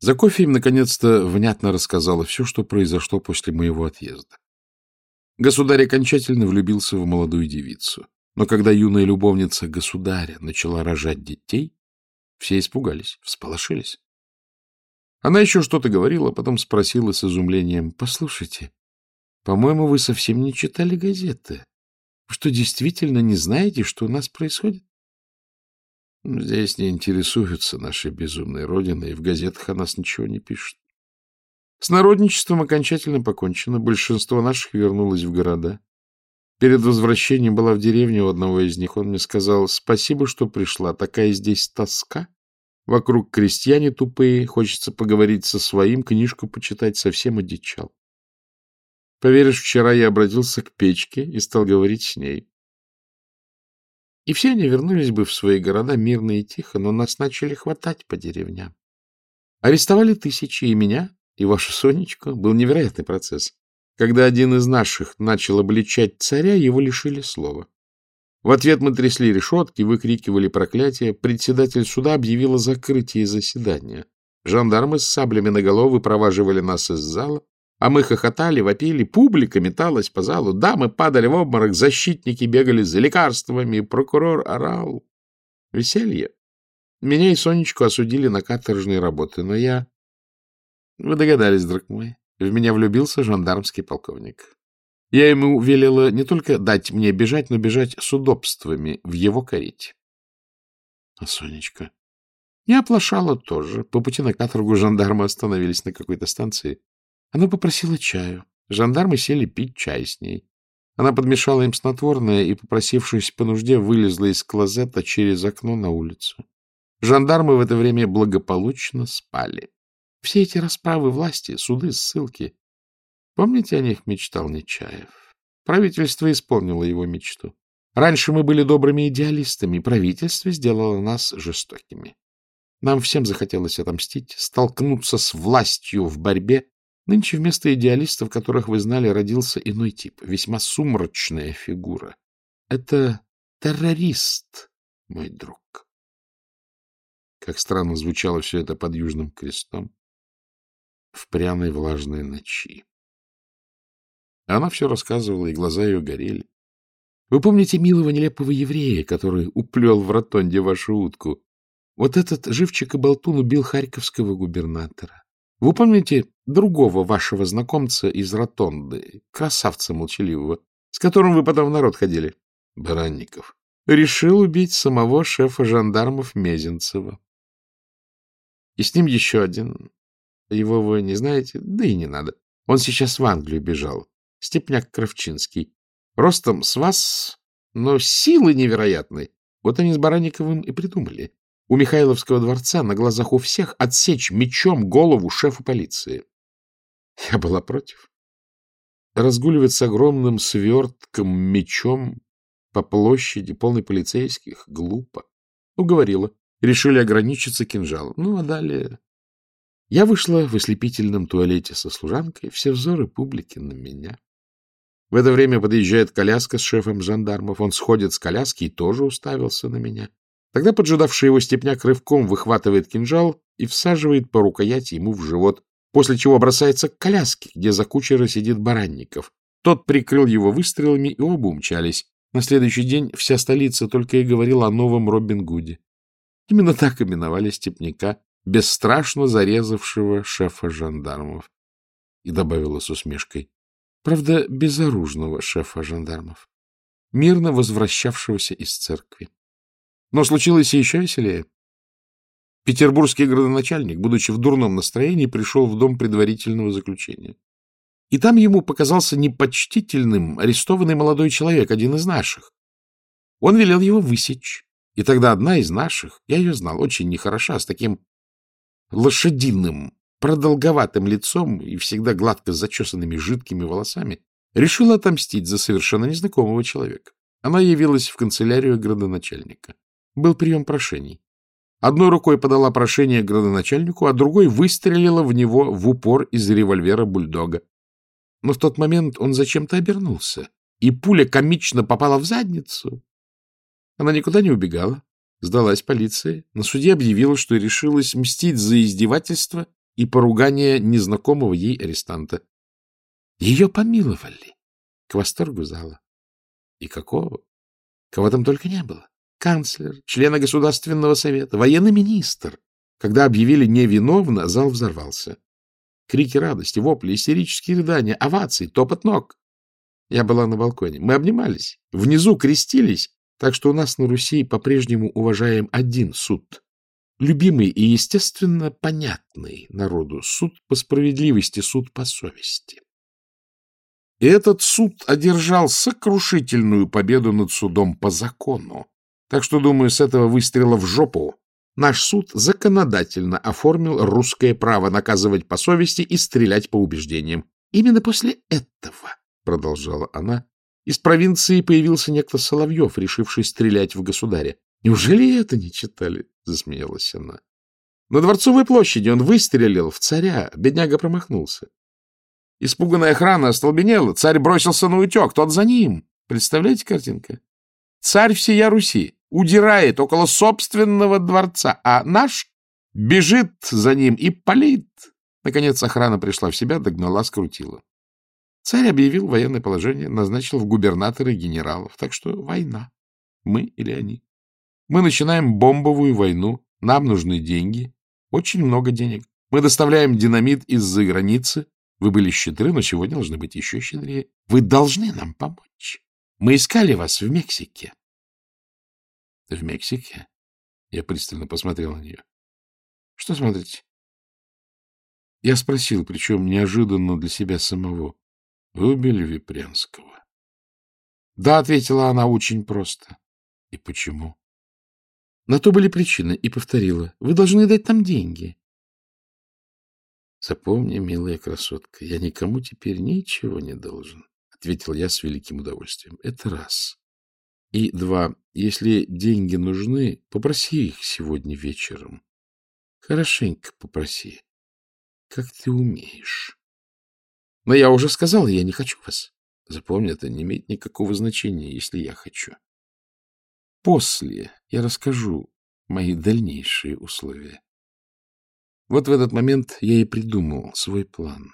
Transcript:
За кофе им, наконец-то, внятно рассказала все, что произошло после моего отъезда. Государь окончательно влюбился в молодую девицу. Но когда юная любовница государя начала рожать детей, все испугались, всполошились. Она еще что-то говорила, потом спросила с изумлением, «Послушайте, по-моему, вы совсем не читали газеты. Вы что, действительно не знаете, что у нас происходит?» Здесь не интересуются нашей безумной родиной, и в газетах о нас ничего не пишут. С народничеством окончательно покончено, большинство наших вернулось в города. Перед возвращением была в деревне у одного из них. Он мне сказал, спасибо, что пришла, такая здесь тоска. Вокруг крестьяне тупые, хочется поговорить со своим, книжку почитать, совсем одичал. Поверишь, вчера я обратился к печке и стал говорить с ней. И все они вернулись бы в свои города мирно и тихо, но нас начали хватать по деревням. Арестовали тысячи, и меня, и вашу Сонечку. Был невероятный процесс. Когда один из наших начал обличать царя, его лишили слова. В ответ мы трясли решетки, выкрикивали проклятия. Председатель суда объявил о закрытии заседания. Жандармы с саблями наголо выпроваживали нас из зала, а мы хохотали, вопили, публика металась по залу, дамы падали в обморок, защитники бегали за лекарствами, прокурор орал. Веселье. Меня и Сонечку осудили на каторжные работы, но я... Вы догадались, друг мой, в меня влюбился жандармский полковник. Я ему велела не только дать мне бежать, но бежать с удобствами в его карете. А Сонечка? Не оплошала тоже. По пути на каторгу жандармы остановились на какой-то станции. Она попросила чаю. Жандармы сели пить чай с ней. Она подмешала им снотворное и, попросившись по нужде, вылезла из клозета через окно на улицу. Жандармы в это время благополучно спали. Все эти расправы власти, суды, ссылки. Помните, о них мечтал Нечаев? Правительство исполнило его мечту. Раньше мы были добрыми идеалистами, правительство сделало нас жестокими. Нам всем захотелось отомстить, столкнуться с властью в борьбе Нынче вместо идеалистов, которых вы знали, родился иной тип, весьма сумрачная фигура. Это террорист, мой друг. Как странно звучало все это под Южным крестом в пряной влажной ночи. Она все рассказывала, и глаза ее горели. Вы помните милого нелепого еврея, который уплел в ротонде вашу утку? Вот этот живчик и болтун убил харьковского губернатора. Вы помните другого вашего знакомца из Ротонды, красавца молчаливого, с которым вы потом в народ ходили? Баранников. Решил убить самого шефа жандармов Мезенцева. И с ним еще один. Его вы не знаете? Да и не надо. Он сейчас в Англию бежал. Степняк Кравчинский. Ростом с вас, но силы невероятной. Вот они с Баранниковым и придумали у Михайловского дворца на глазах у всех отсечь мечом голову шефа полиции. Я была против. Разгуливать с огромным свертком мечом по площади, полной полицейских, глупо. Уговорила. Решили ограничиться кинжалом. Ну, а далее... Я вышла в ослепительном туалете со служанкой, все взоры публики на меня. В это время подъезжает коляска с шефом жандармов. Он сходит с коляски и тоже уставился на меня. Тогда поджидавший его степняк рывком выхватывает кинжал и всаживает по рукояти ему в живот, после чего бросается к коляске, где за кучера сидит Баранников. Тот прикрыл его выстрелами, и оба умчались. На следующий день вся столица только и говорила о новом Робин Гуде. Именно так именовали степняка, бесстрашно зарезавшего шефа жандармов. И добавила с усмешкой. Правда, безоружного шефа жандармов, мирно возвращавшегося из церкви. Но случилось еще веселее. Петербургский градоначальник, будучи в дурном настроении, пришел в дом предварительного заключения. И там ему показался непочтительным арестованный молодой человек, один из наших. Он велел его высечь. И тогда одна из наших, я ее знал, очень нехороша, с таким лошадиным, продолговатым лицом и всегда гладко зачесанными жидкими волосами, решила отомстить за совершенно незнакомого человека. Она явилась в канцелярию градоначальника. Был прием прошений. Одной рукой подала прошение градоначальнику, а другой выстрелила в него в упор из револьвера бульдога. Но в тот момент он зачем-то обернулся, и пуля комично попала в задницу. Она никуда не убегала, сдалась полиции. На суде объявила, что решилась мстить за издевательство и поругание незнакомого ей арестанта. Ее помиловали к восторгу зала. И какого? Кого там только не было. Канцлер, члены Государственного совета, военный министр. Когда объявили невиновно, зал взорвался. Крики радости, вопли, истерические рыдания, овации, топот ног. Я была на балконе. Мы обнимались, внизу крестились, так что у нас на Руси по-прежнему уважаем один суд. Любимый и, естественно, понятный народу суд по справедливости, суд по совести. И этот суд одержал сокрушительную победу над судом по закону. Так что, думаю, с этого выстрела в жопу наш суд законодательно оформил русское право наказывать по совести и стрелять по убеждениям. Именно после этого, продолжала она, из провинции появился некто Соловьев, решивший стрелять в государя. Неужели это не читали? Засмеялась она. На Дворцовой площади он выстрелил в царя, бедняга промахнулся. Испуганная охрана остолбенела, царь бросился на утек, тот за ним. Представляете картинка? Царь всея Руси удирает около собственного дворца, а наш бежит за ним и палит. Наконец охрана пришла в себя, догнала, скрутила. Царь объявил военное положение, назначил в губернаторы генералов. Так что война. Мы или они. Мы начинаем бомбовую войну. Нам нужны деньги. Очень много денег. Мы доставляем динамит из-за границы. Вы были щедры, но сегодня должны быть еще щедрее. Вы должны нам помочь. Мы искали вас в Мексике. — В Мексике? Я пристально посмотрел на нее. — Что смотрите? Я спросил, причем неожиданно для себя самого. — Вы убили Випрянского? — Да, — ответила она очень просто. — И почему? На то были причины, и повторила. — Вы должны дать нам деньги. Запомни, милая красотка, я никому теперь ничего не должен, — ответил я с великим удовольствием. Это раз. И два. Если деньги нужны, попроси их сегодня вечером. Хорошенько попроси, как ты умеешь. Но я уже сказал, я не хочу вас. Запомни, это не имеет никакого значения, если я хочу. После я расскажу мои дальнейшие условия. Вот в этот момент я и придумал свой план.